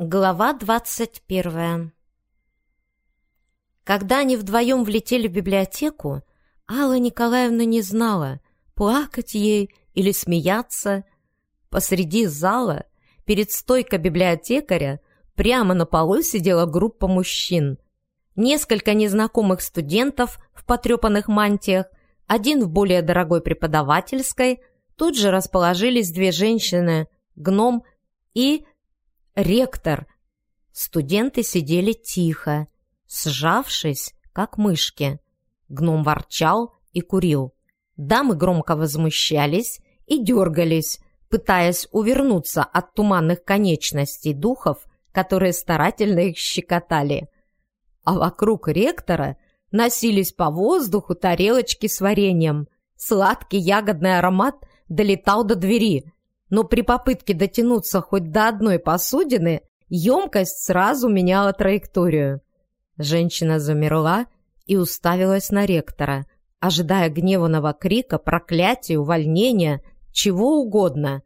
Глава двадцать первая Когда они вдвоем влетели в библиотеку, Алла Николаевна не знала, плакать ей или смеяться. Посреди зала, перед стойкой библиотекаря, прямо на полу сидела группа мужчин. Несколько незнакомых студентов в потрепанных мантиях, один в более дорогой преподавательской, тут же расположились две женщины, гном и ректор. Студенты сидели тихо, сжавшись, как мышки. Гном ворчал и курил. Дамы громко возмущались и дергались, пытаясь увернуться от туманных конечностей духов, которые старательно их щекотали. А вокруг ректора носились по воздуху тарелочки с вареньем. Сладкий ягодный аромат долетал до двери, но при попытке дотянуться хоть до одной посудины, емкость сразу меняла траекторию. Женщина замерла и уставилась на ректора, ожидая гневанного крика, проклятия, увольнения, чего угодно.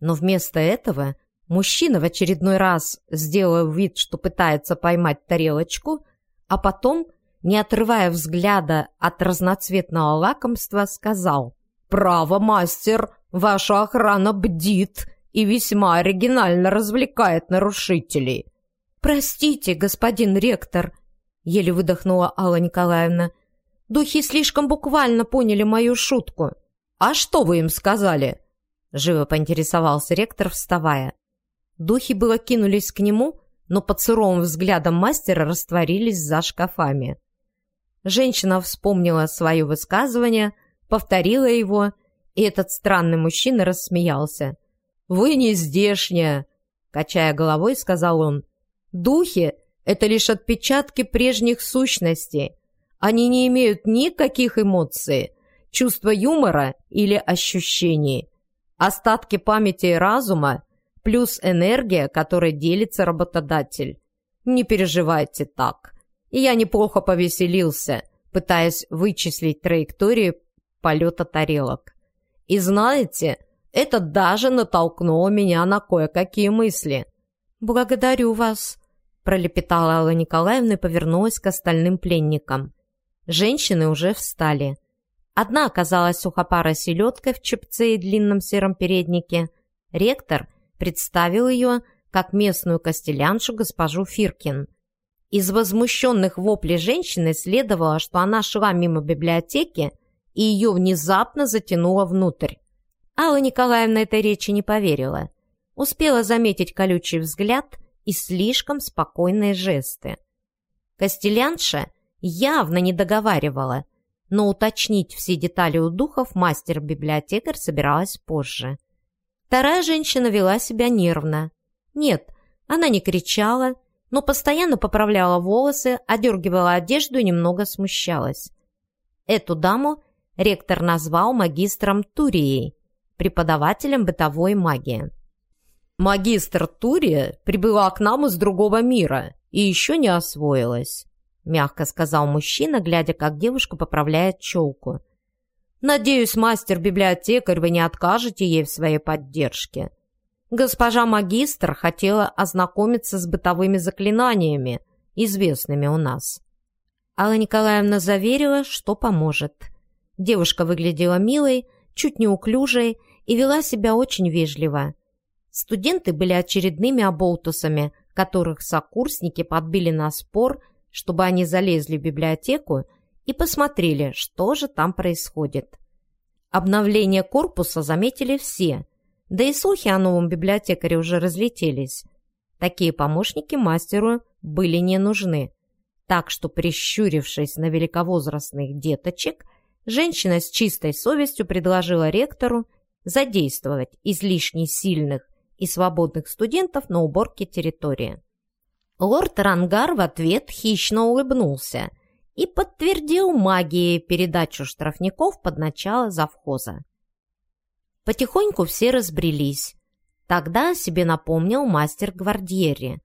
Но вместо этого мужчина в очередной раз сделал вид, что пытается поймать тарелочку, а потом, не отрывая взгляда от разноцветного лакомства, сказал «Право, мастер!» Ваша охрана бдит и весьма оригинально развлекает нарушителей». «Простите, господин ректор», — еле выдохнула Алла Николаевна. «Духи слишком буквально поняли мою шутку». «А что вы им сказали?» — живо поинтересовался ректор, вставая. Духи было кинулись к нему, но под суровым взглядом мастера растворились за шкафами. Женщина вспомнила свое высказывание, повторила его и этот странный мужчина рассмеялся. «Вы не здешняя!» — качая головой, сказал он. «Духи — это лишь отпечатки прежних сущностей. Они не имеют никаких эмоций, чувства юмора или ощущений. Остатки памяти и разума плюс энергия, которой делится работодатель. Не переживайте так. Я неплохо повеселился, пытаясь вычислить траектории полета тарелок. И знаете, это даже натолкнуло меня на кое-какие мысли. «Благодарю вас», — пролепетала Алла Николаевна и повернулась к остальным пленникам. Женщины уже встали. Одна оказалась сухопарой селедкой в чепце и длинном сером переднике. Ректор представил ее как местную костеляншу госпожу Фиркин. Из возмущенных воплей женщины следовало, что она шла мимо библиотеки и ее внезапно затянуло внутрь. Алла Николаевна этой речи не поверила. Успела заметить колючий взгляд и слишком спокойные жесты. Костелянша явно не договаривала, но уточнить все детали у духов мастер-библиотекарь собиралась позже. Вторая женщина вела себя нервно. Нет, она не кричала, но постоянно поправляла волосы, одергивала одежду и немного смущалась. Эту даму ректор назвал магистром Турией, преподавателем бытовой магии. «Магистр Турия прибыла к нам из другого мира и еще не освоилась», мягко сказал мужчина, глядя, как девушка поправляет челку. «Надеюсь, мастер-библиотекарь, вы не откажете ей в своей поддержке. Госпожа магистр хотела ознакомиться с бытовыми заклинаниями, известными у нас». Алла Николаевна заверила, что поможет. Девушка выглядела милой, чуть неуклюжей и вела себя очень вежливо. Студенты были очередными оболтусами, которых сокурсники подбили на спор, чтобы они залезли в библиотеку и посмотрели, что же там происходит. Обновление корпуса заметили все, да и слухи о новом библиотекаре уже разлетелись. Такие помощники мастеру были не нужны. Так что, прищурившись на великовозрастных деточек, женщина с чистой совестью предложила ректору задействовать излишне сильных и свободных студентов на уборке территории. Лорд Рангар в ответ хищно улыбнулся и подтвердил магией передачу штрафников под начало завхоза. Потихоньку все разбрелись. Тогда себе напомнил мастер Гвардьери.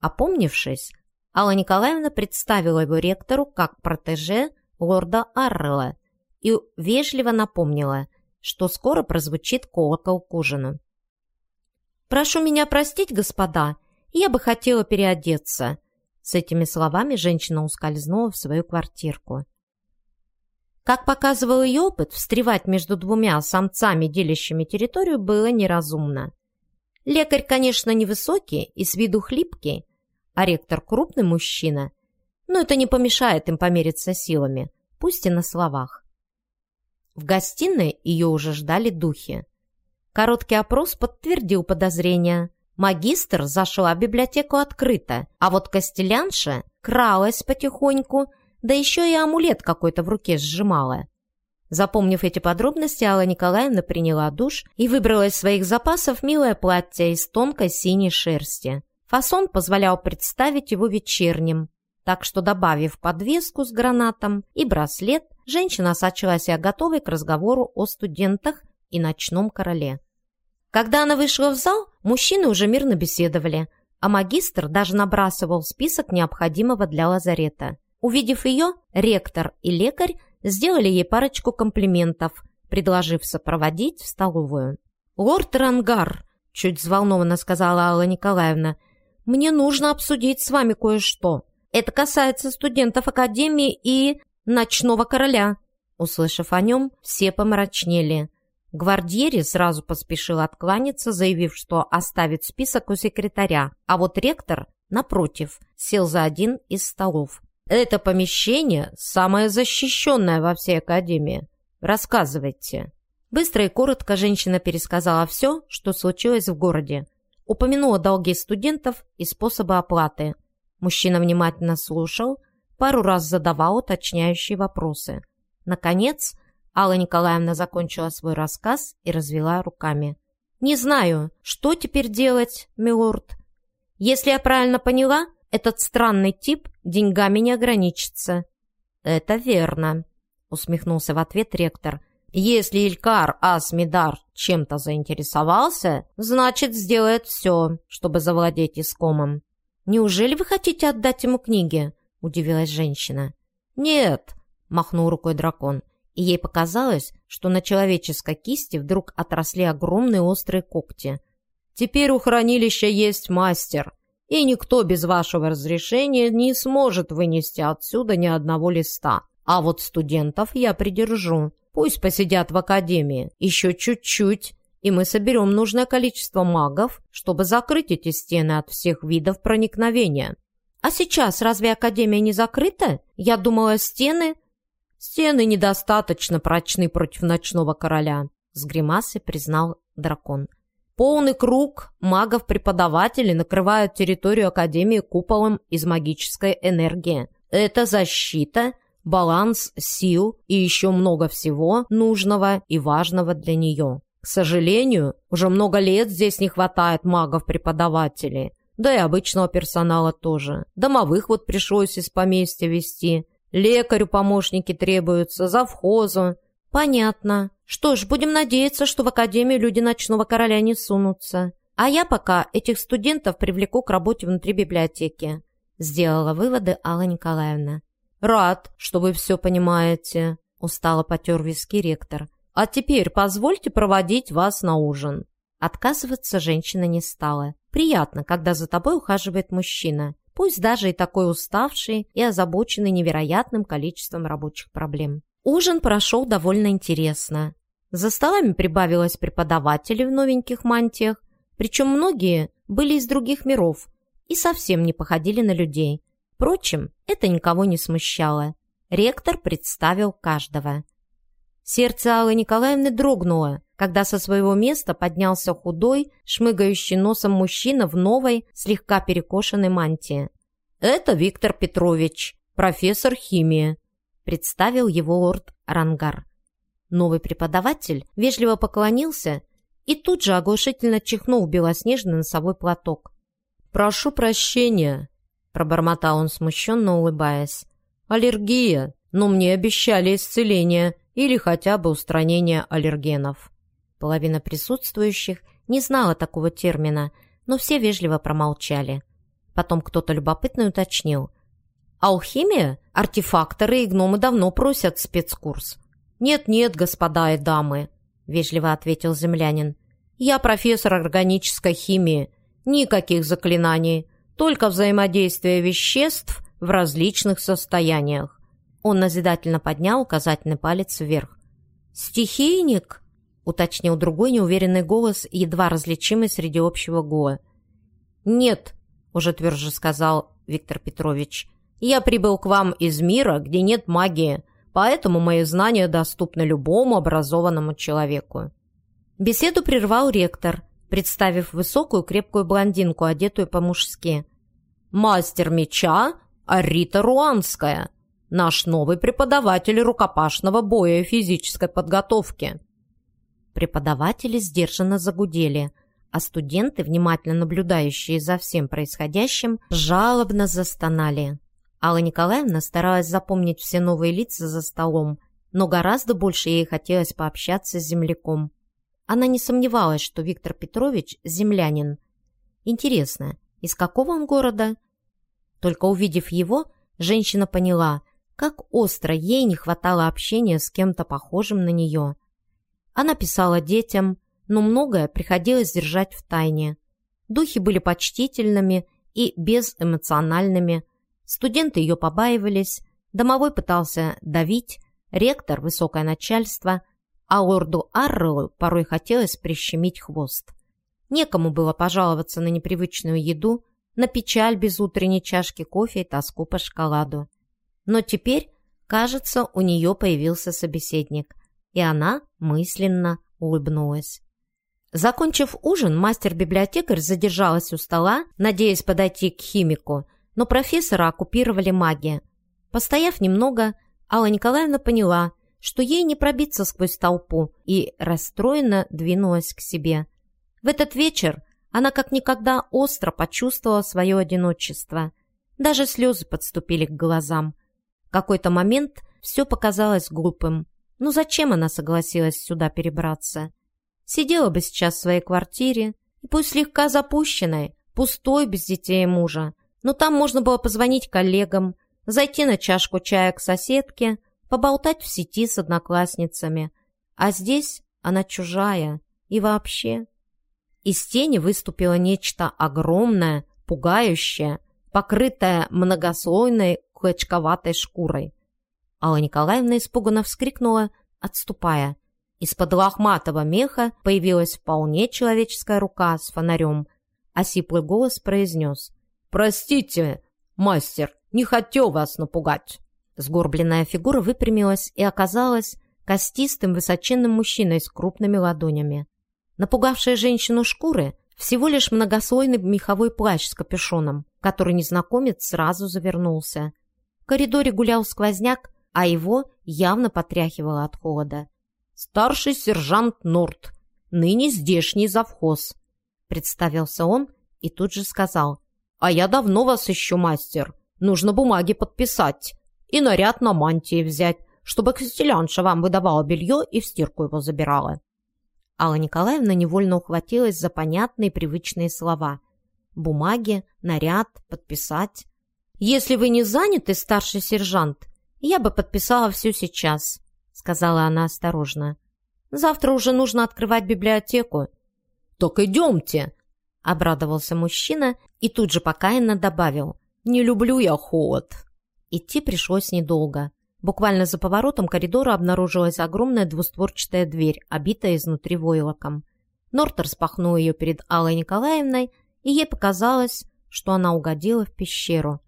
Опомнившись, Алла Николаевна представила его ректору как протеже лорда Аррела и вежливо напомнила, что скоро прозвучит колокол к ужину. «Прошу меня простить, господа, я бы хотела переодеться». С этими словами женщина ускользнула в свою квартирку. Как показывал ее опыт, встревать между двумя самцами, делящими территорию, было неразумно. Лекарь, конечно, невысокий и с виду хлипкий, а ректор крупный мужчина, но это не помешает им помериться силами, пусть и на словах. В гостиной ее уже ждали духи. Короткий опрос подтвердил подозрения. Магистр зашла в библиотеку открыто, а вот Костелянша кралась потихоньку, да еще и амулет какой-то в руке сжимала. Запомнив эти подробности, Алла Николаевна приняла душ и выбрала из своих запасов милое платье из тонкой синей шерсти. Фасон позволял представить его вечерним, так что, добавив подвеску с гранатом и браслет, женщина сочла себя готовой к разговору о студентах и ночном короле. Когда она вышла в зал, мужчины уже мирно беседовали, а магистр даже набрасывал список необходимого для лазарета. Увидев ее, ректор и лекарь сделали ей парочку комплиментов, предложив сопроводить в столовую. «Лорд Рангар», — чуть взволнованно сказала Алла Николаевна, — «мне нужно обсудить с вами кое-что. Это касается студентов Академии и ночного короля». Услышав о нем, все помрачнели. Гвардьери сразу поспешил откланяться, заявив, что оставит список у секретаря, а вот ректор, напротив, сел за один из столов. «Это помещение самое защищенное во всей Академии. Рассказывайте». Быстро и коротко женщина пересказала все, что случилось в городе. Упомянула долги студентов и способы оплаты. Мужчина внимательно слушал, пару раз задавал уточняющие вопросы. Наконец, Алла Николаевна закончила свой рассказ и развела руками. «Не знаю, что теперь делать, милорд. Если я правильно поняла, этот странный тип деньгами не ограничится». «Это верно», — усмехнулся в ответ ректор. «Если Илькар Асмидар чем-то заинтересовался, значит, сделает все, чтобы завладеть искомом». «Неужели вы хотите отдать ему книги?» — удивилась женщина. «Нет», — махнул рукой дракон и ей показалось, что на человеческой кисти вдруг отросли огромные острые когти. «Теперь у хранилища есть мастер, и никто без вашего разрешения не сможет вынести отсюда ни одного листа. А вот студентов я придержу. Пусть посидят в академии еще чуть-чуть, и мы соберем нужное количество магов, чтобы закрыть эти стены от всех видов проникновения». «А сейчас разве Академия не закрыта? Я думала, стены «Стены недостаточно прочны против ночного короля», — с гримасой признал дракон. «Полный круг магов-преподавателей накрывают территорию Академии куполом из магической энергии. Это защита, баланс сил и еще много всего нужного и важного для нее. К сожалению, уже много лет здесь не хватает магов-преподавателей, да и обычного персонала тоже. Домовых вот пришлось из поместья вести. Лекарю помощники требуются, завхозу. Понятно. Что ж, будем надеяться, что в Академию люди ночного короля не сунутся. А я пока этих студентов привлеку к работе внутри библиотеки. Сделала выводы Алла Николаевна. Рад, что вы все понимаете. Устало потер виски ректор. А теперь позвольте проводить вас на ужин. Отказываться женщина не стала. Приятно, когда за тобой ухаживает мужчина пусть даже и такой уставший и озабоченный невероятным количеством рабочих проблем. Ужин прошел довольно интересно. За столами прибавилось преподавателей в новеньких мантиях, причем многие были из других миров и совсем не походили на людей. Впрочем, это никого не смущало. Ректор представил каждого. Сердце Аллы Николаевны дрогнуло, когда со своего места поднялся худой, шмыгающий носом мужчина в новой, слегка перекошенной мантии. «Это Виктор Петрович, профессор химии», — представил его лорд Рангар. Новый преподаватель вежливо поклонился и тут же оглушительно чихнул белоснежный носовой платок. «Прошу прощения», — пробормотал он смущенно, улыбаясь. «Аллергия, но мне обещали исцеление или хотя бы устранение аллергенов». Половина присутствующих не знала такого термина, но все вежливо промолчали. Потом кто-то любопытно уточнил. «Алхимия? Артефакторы и гномы давно просят спецкурс». «Нет-нет, господа и дамы», — вежливо ответил землянин. «Я профессор органической химии, Никаких заклинаний, только взаимодействие веществ в различных состояниях. Он назидательно поднял указательный палец вверх. «Стихийник?» — уточнил другой неуверенный голос, едва различимый среди общего гула. «Нет», — уже тверже сказал Виктор Петрович, — «я прибыл к вам из мира, где нет магии, поэтому мои знания доступны любому образованному человеку». Беседу прервал ректор, представив высокую крепкую блондинку, одетую по-мужски. «Мастер меча Арита Руанская, наш новый преподаватель рукопашного боя и физической подготовки». Преподаватели сдержанно загудели, а студенты, внимательно наблюдающие за всем происходящим, жалобно застонали. Алла Николаевна старалась запомнить все новые лица за столом, но гораздо больше ей хотелось пообщаться с земляком. Она не сомневалась, что Виктор Петрович – землянин. Интересно, из какого он города? Только увидев его, женщина поняла, как остро ей не хватало общения с кем-то похожим на нее. Она писала детям, но многое приходилось держать в тайне. Духи были почтительными и безэмоциональными. Студенты ее побаивались, домовой пытался давить, ректор, высокое начальство – а лорду Аррелу порой хотелось прищемить хвост. Некому было пожаловаться на непривычную еду, на печаль без утренней чашки кофе и тоску по шоколаду. Но теперь, кажется, у нее появился собеседник, и она мысленно улыбнулась. Закончив ужин, мастер-библиотекарь задержалась у стола, надеясь подойти к химику, но профессора оккупировали магия. Постояв немного, Алла Николаевна поняла, что ей не пробиться сквозь толпу, и расстроенно двинулась к себе. В этот вечер она как никогда остро почувствовала свое одиночество. Даже слезы подступили к глазам. Какой-то момент все показалось глупым. Ну зачем она согласилась сюда перебраться? Сидела бы сейчас в своей квартире, пусть слегка запущенной, пустой, без детей и мужа. Но там можно было позвонить коллегам, зайти на чашку чая к соседке – поболтать в сети с одноклассницами. А здесь она чужая. И вообще... Из тени выступило нечто огромное, пугающее, покрытое многослойной клочковатой шкурой. Алла Николаевна испуганно вскрикнула, отступая. Из-под лохматого меха появилась вполне человеческая рука с фонарем, а сиплый голос произнес «Простите, мастер, не хотел вас напугать». Сгорбленная фигура выпрямилась и оказалась костистым высоченным мужчиной с крупными ладонями. Напугавшая женщину шкуры всего лишь многослойный меховой плащ с капюшоном, который незнакомец сразу завернулся. В коридоре гулял сквозняк, а его явно потряхивало от холода. «Старший сержант Норт, ныне здешний завхоз», — представился он и тут же сказал. «А я давно вас ищу, мастер. Нужно бумаги подписать и наряд на мантии взять, чтобы костелянша вам выдавала белье и в стирку его забирала». Алла Николаевна невольно ухватилась за понятные привычные слова. «Бумаги, наряд, подписать». «Если вы не заняты, старший сержант, я бы подписала все сейчас», — сказала она осторожно. «Завтра уже нужно открывать библиотеку». «Так идемте», — обрадовался мужчина и тут же покаянно добавил. «Не люблю я холод». Идти пришлось недолго. Буквально за поворотом коридора обнаружилась огромная двустворчатая дверь, обитая изнутри войлоком. Нортер распахнул ее перед Аллой Николаевной, и ей показалось, что она угодила в пещеру.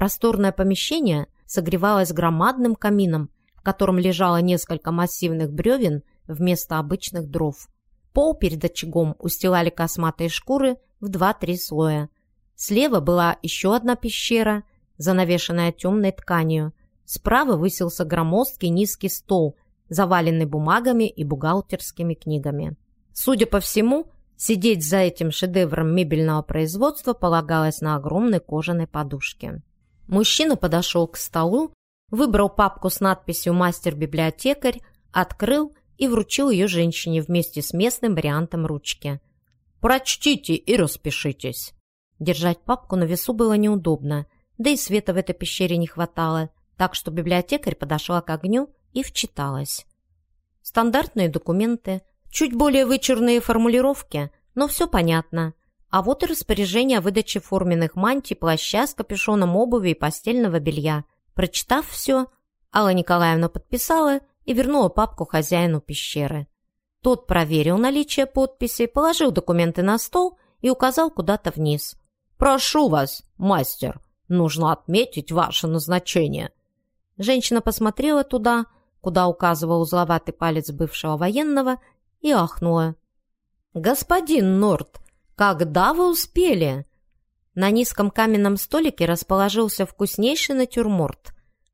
Просторное помещение согревалось громадным камином, в котором лежало несколько массивных бревен вместо обычных дров. Пол перед очагом устилали косматые шкуры в два-три слоя. Слева была еще одна пещера, занавешенная темной тканью. Справа высился громоздкий низкий стол, заваленный бумагами и бухгалтерскими книгами. Судя по всему, сидеть за этим шедевром мебельного производства полагалось на огромной кожаной подушке. Мужчина подошел к столу, выбрал папку с надписью «Мастер-библиотекарь», открыл и вручил ее женщине вместе с местным вариантом ручки. «Прочтите и распишитесь». Держать папку на весу было неудобно – да и света в этой пещере не хватало, так что библиотекарь подошла к огню и вчиталась. Стандартные документы, чуть более вычурные формулировки, но все понятно. А вот и распоряжение о выдаче форменных мантий, плаща с капюшоном обуви и постельного белья. Прочитав все, Алла Николаевна подписала и вернула папку хозяину пещеры. Тот проверил наличие подписи, положил документы на стол и указал куда-то вниз. «Прошу вас, мастер, нужно отметить ваше назначение». Женщина посмотрела туда, куда указывал узловатый палец бывшего военного, и ахнула. «Господин Норт, когда вы успели?» На низком каменном столике расположился вкуснейший натюрморт.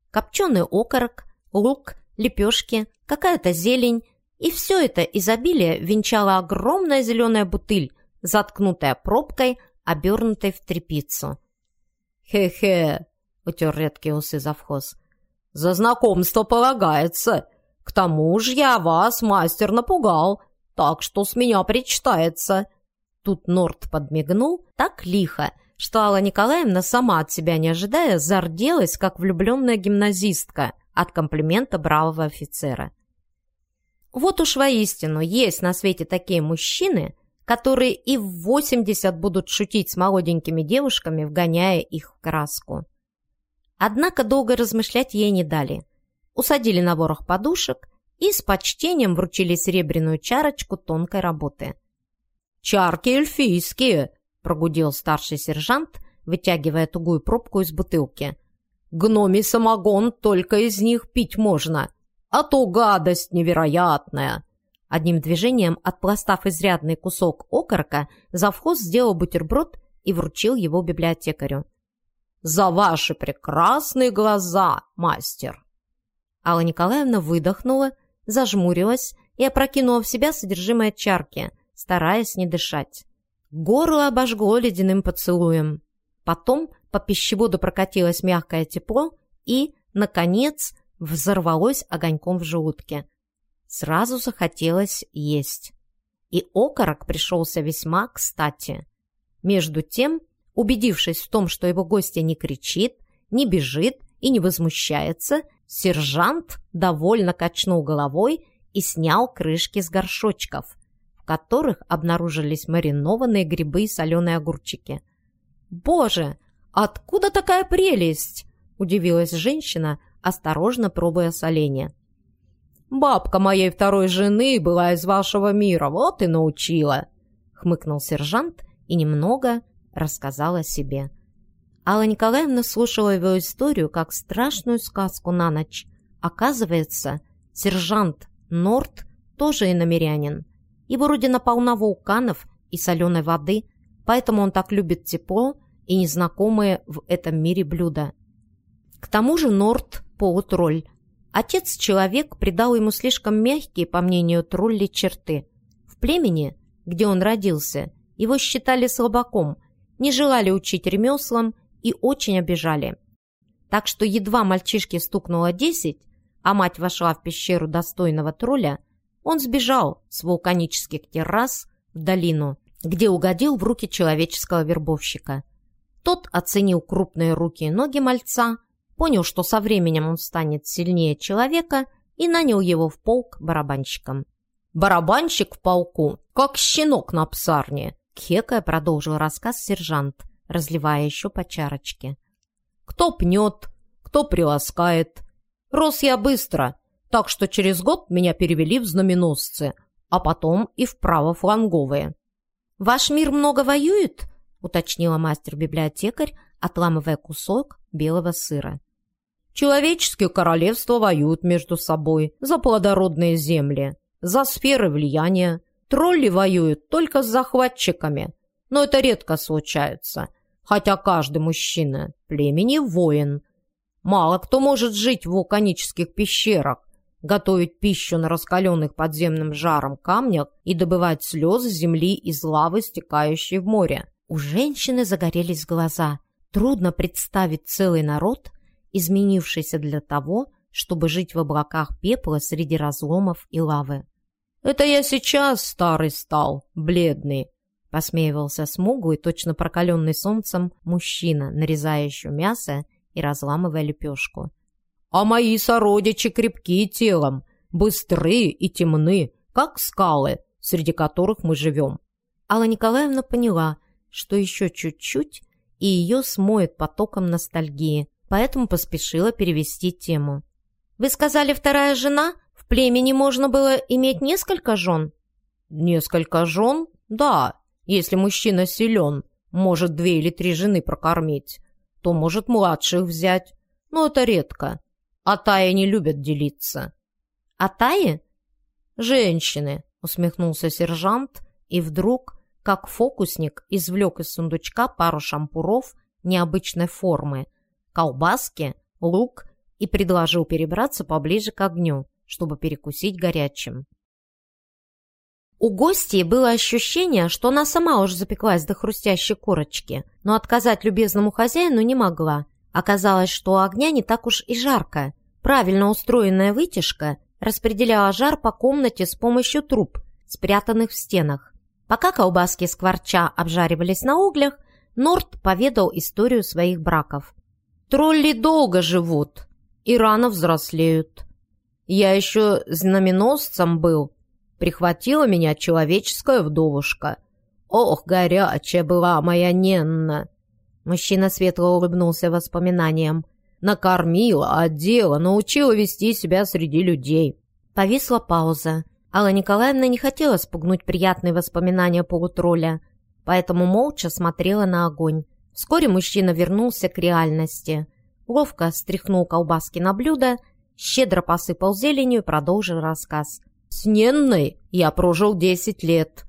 Копченый окорок, лук, лепешки, какая-то зелень, и все это изобилие венчала огромная зеленая бутыль, заткнутая пробкой, обернутой в тряпицу. «Хе-хе!» — утер редкие усы завхоз. «За знакомство полагается. К тому же я вас, мастер, напугал, так что с меня причитается». Тут Норт подмигнул так лихо, что Алла Николаевна, сама от себя не ожидая, зарделась, как влюбленная гимназистка от комплимента бравого офицера. Вот уж воистину есть на свете такие мужчины, которые и в 80 будут шутить с молоденькими девушками, вгоняя их в краску. Однако долго размышлять ей не дали. Усадили на ворох подушек и с почтением вручили серебряную чарочку тонкой работы. «Чарки эльфийские!» – прогудел старший сержант, вытягивая тугую пробку из бутылки. «Гномий самогон только из них пить можно!» а то гадость невероятная!» Одним движением, отпластав изрядный кусок окорока, завхоз сделал бутерброд и вручил его библиотекарю. «За ваши прекрасные глаза, мастер!» Алла Николаевна выдохнула, зажмурилась и опрокинула в себя содержимое чарки, стараясь не дышать. Горло обожгло ледяным поцелуем. Потом по пищеводу прокатилось мягкое тепло и, наконец, взорвалось огоньком в желудке. Сразу захотелось есть. И окорок пришелся весьма кстати. Между тем, убедившись в том, что его гостья не кричит, не бежит и не возмущается, сержант довольно качнул головой и снял крышки с горшочков, которых обнаружились маринованные грибы и соленые огурчики. «Боже, откуда такая прелесть?» – удивилась женщина, осторожно пробуя соленья. «Бабка моей второй жены была из вашего мира, вот и научила!» — хмыкнул сержант и немного рассказал о себе. Алла Николаевна слушала его историю как страшную сказку на ночь. Оказывается, сержант Норт тоже иномерянин. Его родина полна вулканов и соленой воды, поэтому он так любит тепло и незнакомые в этом мире блюда. К тому же Норт полутролль. Отец-человек придал ему слишком мягкие, по мнению тролли, черты. В племени, где он родился, его считали слабаком, не желали учить ремеслам и очень обижали. Так что едва мальчишке стукнуло десять, а мать вошла в пещеру достойного тролля, он сбежал с вулканических террас в долину, где угодил в руки человеческого вербовщика. Тот оценил крупные руки и ноги мальца, понял, что со временем он станет сильнее человека и нанял его в полк барабанщиком. «Барабанщик в полку, как щенок на псарне!» Кхекая продолжил рассказ сержант, разливая еще по чарочке. «Кто пнет, кто приласкает. Рос я быстро, так что через год меня перевели в знаменосцы, а потом и в правофланговые». «Ваш мир много воюет?» — уточнила мастер-библиотекарь, отламывая кусок белого сыра. Человеческие королевства воюют между собой за плодородные земли, за сферы влияния. Тролли воюют только с захватчиками, но это редко случается, хотя каждый мужчина племени воин. Мало кто может жить в вулканических пещерах, готовить пищу на раскаленных подземным жаром камнях и добывать слезы земли из лавы, стекающей в море. У женщины загорелись глаза. Трудно представить целый народ, изменившийся для того, чтобы жить в облаках пепла среди разломов и лавы. «Это я сейчас старый стал, бледный», — посмеивался смуглый, точно прокаленный солнцем, мужчина, нарезающий мясо и разламывая лепешку. «А мои сородичи крепкие телом, быстрые и темны, как скалы, среди которых мы живем». Алла Николаевна поняла, что еще чуть-чуть, и ее смоет потоком ностальгии, поэтому поспешила перевести тему. «Вы сказали, вторая жена? В племени можно было иметь несколько жен?» «Несколько жен? Да, если мужчина силен, может две или три жены прокормить, то может младших взять, но это редко. А Таи не любят делиться». «А Таи?» «Женщины», — усмехнулся сержант, и вдруг, как фокусник, извлек из сундучка пару шампуров необычной формы, колбаски, лук и предложил перебраться поближе к огню, чтобы перекусить горячим. У гостей было ощущение, что она сама уж запеклась до хрустящей корочки, но отказать любезному хозяину не могла. Оказалось, что у огня не так уж и жарко. Правильно устроенная вытяжка распределяла жар по комнате с помощью труб, спрятанных в стенах. Пока колбаски скворча обжаривались на углях, Норт поведал историю своих браков. «Тролли долго живут и рано взрослеют. Я еще знаменосцем был, прихватила меня человеческая вдовушка. Ох, горячая была моя Ненна!» Мужчина светло улыбнулся воспоминаниям. «Накормила, одела, научила вести себя среди людей». Повисла пауза. Алла Николаевна не хотела спугнуть приятные воспоминания полутролля, поэтому молча смотрела на огонь. Вскоре мужчина вернулся к реальности. Ловко стряхнул колбаски на блюдо, щедро посыпал зеленью и продолжил рассказ. «С Ненной я прожил десять лет.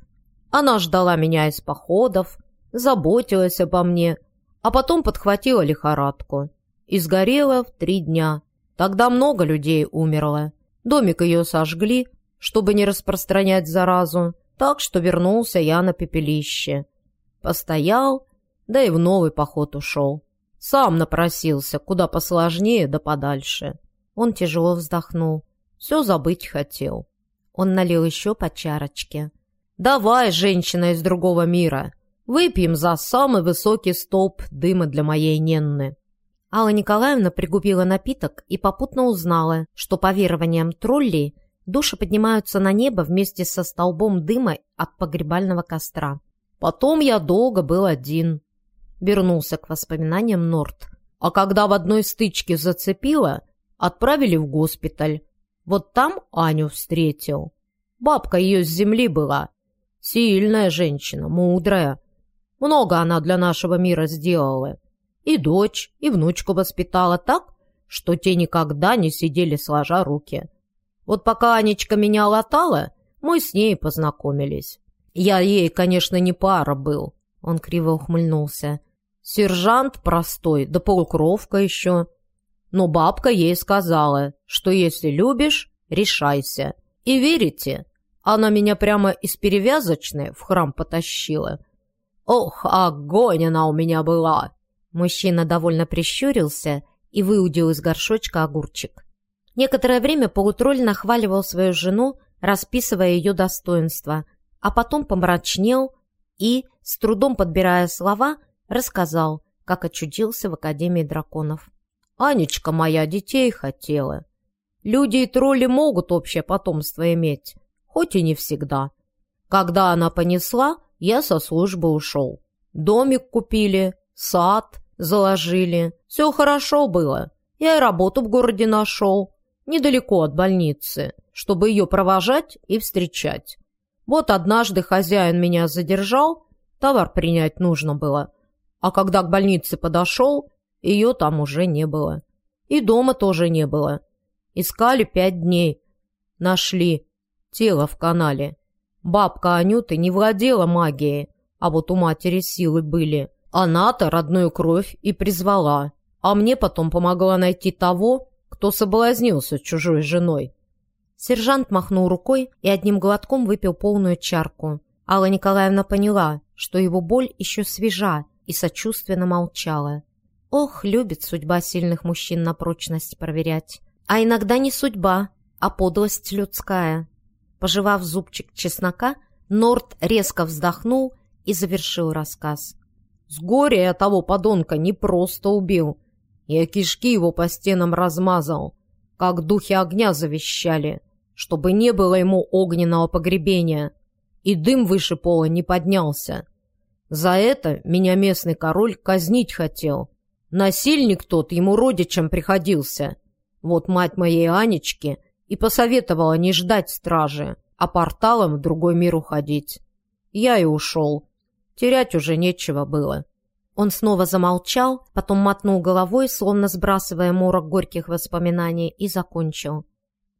Она ждала меня из походов, заботилась обо мне, а потом подхватила лихорадку и сгорела в три дня. Тогда много людей умерло. Домик ее сожгли, чтобы не распространять заразу, так что вернулся я на пепелище. Постоял, да и в новый поход ушел. Сам напросился, куда посложнее да подальше. Он тяжело вздохнул. Все забыть хотел. Он налил еще по чарочке. «Давай, женщина из другого мира, выпьем за самый высокий столб дыма для моей Ненны». Алла Николаевна пригубила напиток и попутно узнала, что по верованиям троллей души поднимаются на небо вместе со столбом дыма от погребального костра. Потом я долго был один. Вернулся к воспоминаниям Норт. А когда в одной стычке зацепило, отправили в госпиталь. Вот там Аню встретил. Бабка ее с земли была. Сильная женщина, мудрая. Много она для нашего мира сделала. И дочь, и внучку воспитала так, что те никогда не сидели сложа руки. Вот пока Анечка меня латала, мы с ней познакомились. Я ей, конечно, не пара был. Он криво ухмыльнулся. Сержант простой, да полукровка еще. Но бабка ей сказала, что если любишь, решайся. И верите, она меня прямо из перевязочной в храм потащила. Ох, огонь она у меня была! Мужчина довольно прищурился и выудил из горшочка огурчик. Некоторое время полутролль нахваливал свою жену, расписывая ее достоинства, а потом помрачнел и, с трудом подбирая слова, рассказал, как очудился в Академии драконов. «Анечка моя детей хотела. Люди и тролли могут общее потомство иметь, хоть и не всегда. Когда она понесла, я со службы ушел. Домик купили, сад заложили. Все хорошо было. Я и работу в городе нашел недалеко от больницы, чтобы ее провожать и встречать. Вот однажды хозяин меня задержал, товар принять нужно было. А когда к больнице подошел, ее там уже не было. И дома тоже не было. Искали пять дней. Нашли. Тело в канале. Бабка Анюты не владела магией, а вот у матери силы были. Она-то родную кровь и призвала. А мне потом помогла найти того, кто соблазнился чужой женой. Сержант махнул рукой и одним глотком выпил полную чарку. Алла Николаевна поняла, что его боль еще свежа, и сочувственно молчала. Ох, любит судьба сильных мужчин на прочность проверять. А иногда не судьба, а подлость людская. Пожевав зубчик чеснока, Норт резко вздохнул и завершил рассказ. «С горя я того подонка не просто убил, я кишки его по стенам размазал, как духи огня завещали, чтобы не было ему огненного погребения, и дым выше пола не поднялся. За это меня местный король казнить хотел. Насильник тот ему родичем приходился. Вот мать моей Анечки и посоветовала не ждать стражи, а порталом в другой мир уходить. Я и ушел. Терять уже нечего было. Он снова замолчал, потом мотнул головой, словно сбрасывая морок горьких воспоминаний, и закончил.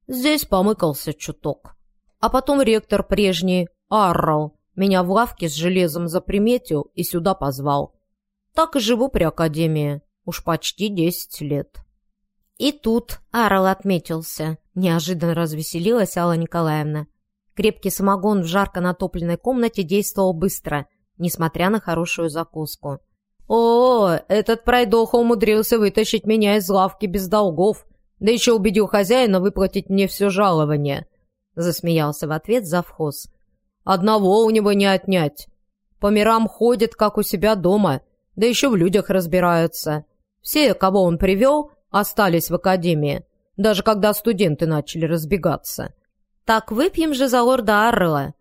Здесь помыкался чуток. А потом ректор прежний, Аррал, меня в лавке с железом заприметил и сюда позвал. Так и живу при академии. Уж почти десять лет. И тут Аррал отметился. Неожиданно развеселилась Алла Николаевна. Крепкий самогон в жарко натопленной комнате действовал быстро, несмотря на хорошую закуску. «О, этот пройдоха умудрился вытащить меня из лавки без долгов, да еще убедил хозяина выплатить мне все жалование», — засмеялся в ответ завхоз. «Одного у него не отнять. По мирам ходит, как у себя дома, да еще в людях разбираются. Все, кого он привел, остались в академии, даже когда студенты начали разбегаться. Так выпьем же за лорда Аррела.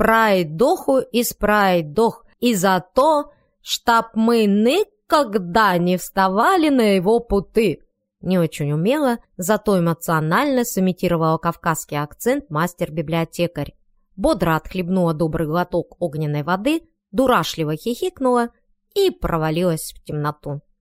Прайдоху из прайдох, и за то, чтоб мы никогда не вставали на его путы. Не очень умело, зато эмоционально сымитировала кавказский акцент мастер-библиотекарь. Бодро отхлебнула добрый глоток огненной воды, дурашливо хихикнула и провалилась в темноту.